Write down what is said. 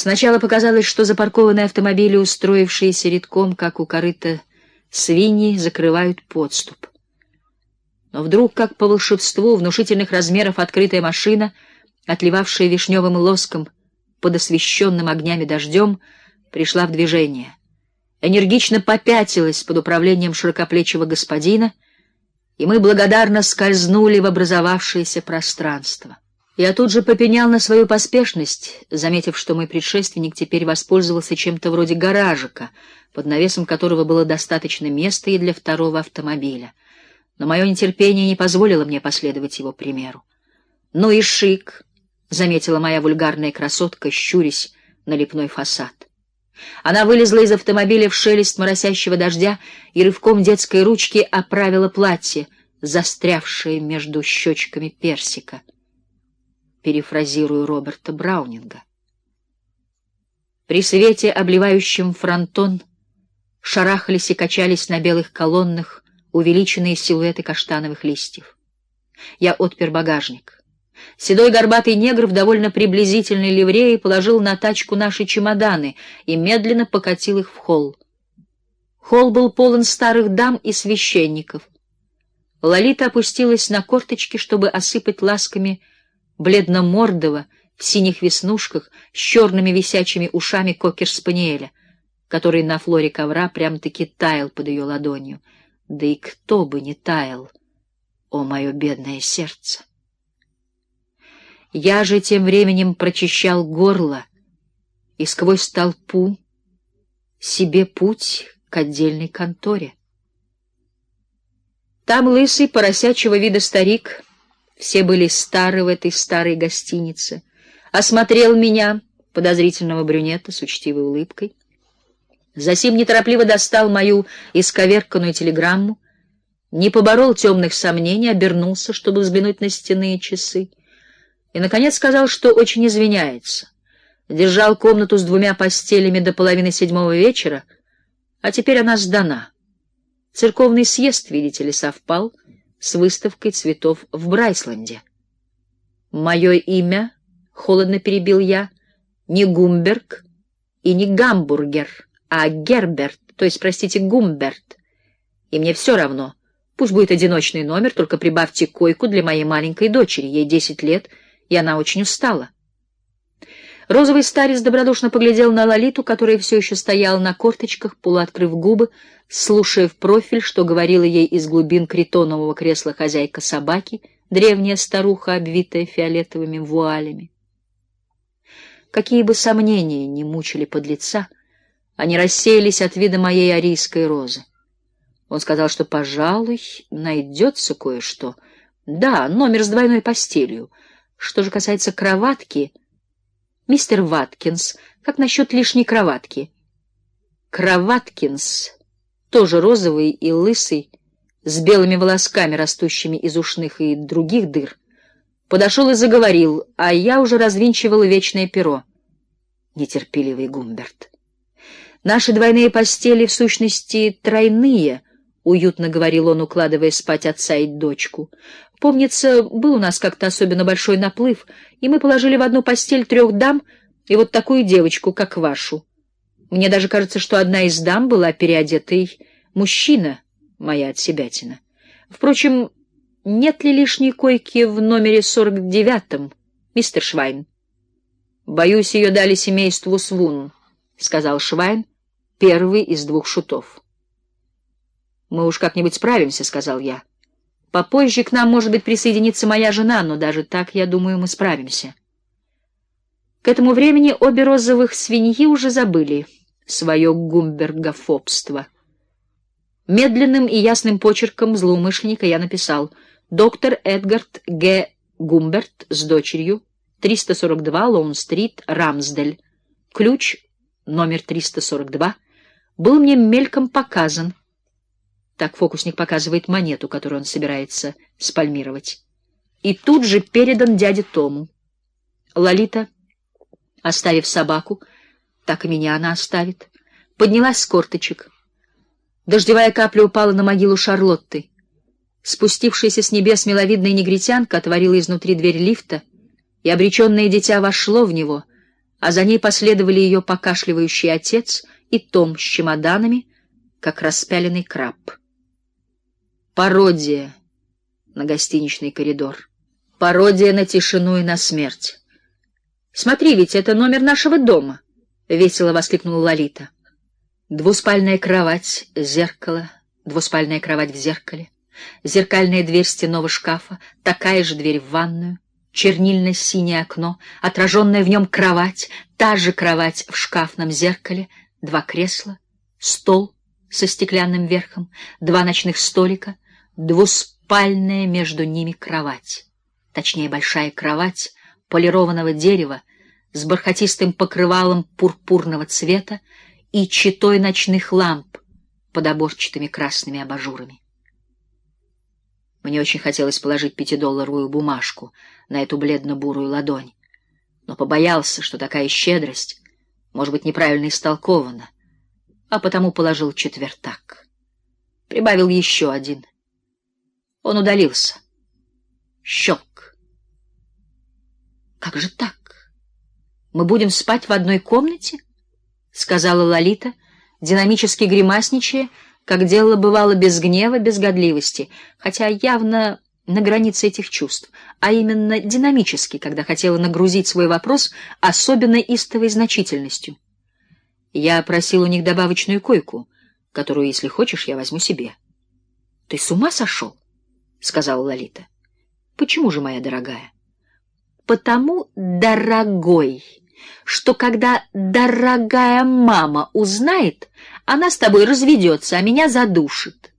Сначала показалось, что запаркованные автомобили, устроившиеся редком, как у корыта свиньи, закрывают подступ. Но вдруг, как по волшебству, внушительных размеров открытая машина, отливавшая вишневым лоском под освещенным огнями дождем, пришла в движение. Энергично попятилась под управлением широкоплечего господина, и мы благодарно скользнули в образовавшееся пространство. Я тут же попенял на свою поспешность, заметив, что мой предшественник теперь воспользовался чем-то вроде гаражика, под навесом которого было достаточно места и для второго автомобиля. Но мое нетерпение не позволило мне последовать его примеру. «Ну и шик!» — заметила моя вульгарная красотка, щурясь на лепной фасад. Она вылезла из автомобиля в шелест моросящего дождя и рывком детской ручки оправила платье, застрявшее между щечками персика — перефразирую Роберта Браунинга. При свете, обливающем фронтон, шарахались и качались на белых колоннах увеличенные силуэты каштановых листьев. Я отпер багажник. Седой горбатый негр в довольно приблизительной ливрее положил на тачку наши чемоданы и медленно покатил их в холл. Холл был полон старых дам и священников. Лолита опустилась на корточки, чтобы осыпать ласками бледно-мордого, в синих веснушках, с черными висячими ушами кокер-спаниеля, который на флоре ковра прям-таки таял под ее ладонью. Да и кто бы не таял, о мое бедное сердце! Я же тем временем прочищал горло и сквозь толпу себе путь к отдельной конторе. Там лысый поросячьего вида старик все были стары в этой старой гостинице. Осмотрел меня, подозрительного брюнета, с учтивой улыбкой. Засим неторопливо достал мою исковерканную телеграмму, не поборол темных сомнений, обернулся, чтобы взглянуть на стенные часы, и, наконец, сказал, что очень извиняется. Держал комнату с двумя постелями до половины седьмого вечера, а теперь она сдана. Церковный съезд, видите ли, совпал — с выставкой цветов в Брайсланде. Мое имя, холодно перебил я, не Гумберг и не Гамбургер, а Герберт, то есть, простите, Гумберт. И мне все равно. Пусть будет одиночный номер, только прибавьте койку для моей маленькой дочери. Ей десять лет, и она очень устала. Розовый старец добродушно поглядел на Лолиту, которая все еще стояла на корточках, полуоткрыв губы, слушая в профиль, что говорила ей из глубин критонового кресла хозяйка собаки, древняя старуха, обвитая фиолетовыми вуалями. Какие бы сомнения ни мучили подлеца, они рассеялись от вида моей арийской розы. Он сказал, что, пожалуй, найдется кое-что. Да, номер с двойной постелью. Что же касается кроватки, Мистер Ваткинс, как насчет лишней кроватки? Кроваткинс, тоже розовый и лысый, с белыми волосками, растущими из ушных и других дыр, подошел и заговорил, а я уже развинчивала вечное перо. Нетерпеливый Гумберт. Наши двойные постели в сущности тройные, уютно говорил он, укладывая спать отца и дочку. Помнится, был у нас как-то особенно большой наплыв, и мы положили в одну постель трех дам и вот такую девочку, как вашу. Мне даже кажется, что одна из дам была переодетый мужчина, моя отсебятина. Впрочем, нет ли лишней койки в номере сорок девятом, мистер Швайн? Боюсь, ее дали семейству Свун, сказал Швайн, первый из двух шутов. Мы уж как-нибудь справимся, сказал я. Попозже к нам, может быть, присоединится моя жена, но даже так, я думаю, мы справимся. К этому времени обе розовых свиньи уже забыли свое гумбергофобство. Медленным и ясным почерком злоумышленника я написал: доктор Эдгард Г. Гумберт с дочерью, 342 Лоун-стрит, Рамсдель. Ключ номер 342 был мне мельком показан так фокусник показывает монету, которую он собирается спальмировать. И тут же передан дяде Тому. Лолита, оставив собаку, так и меня она оставит, поднялась с корточек. Дождевая капля упала на могилу Шарлотты. Спустившаяся с небес миловидная негритянка отворила изнутри дверь лифта, и обреченное дитя вошло в него, а за ней последовали ее покашливающий отец и Том с чемоданами, как распяленный краб. Пародия на гостиничный коридор. Пародия на тишину и на смерть. «Смотри, ведь это номер нашего дома!» — весело воскликнула Лолита. Двуспальная кровать, зеркало, двуспальная кровать в зеркале, зеркальная дверь стенного шкафа, такая же дверь в ванную, чернильно-синее окно, отраженная в нем кровать, та же кровать в шкафном зеркале, два кресла, стол со стеклянным верхом, два ночных столика, двуспальная между ними кровать. Точнее, большая кровать полированного дерева с бархатистым покрывалом пурпурного цвета и читой ночных ламп под оборчатыми красными абажурами. Мне очень хотелось положить пятидолларовую бумажку на эту бледно-бурую ладонь, но побоялся, что такая щедрость может быть неправильно истолкована, а потому положил четвертак. Прибавил еще один. Он удалился. Щелк. Как же так? Мы будем спать в одной комнате? сказала Лолита, динамически гримасничая, как делала бывало без гнева, без годливости, хотя явно на границе этих чувств, а именно динамически, когда хотела нагрузить свой вопрос особенно истовой значительностью. Я просил у них добавочную койку, которую, если хочешь, я возьму себе. Ты с ума сошел? Сказала Лолита. Почему же, моя дорогая? Потому, дорогой, что когда дорогая мама узнает, она с тобой разведется, а меня задушит.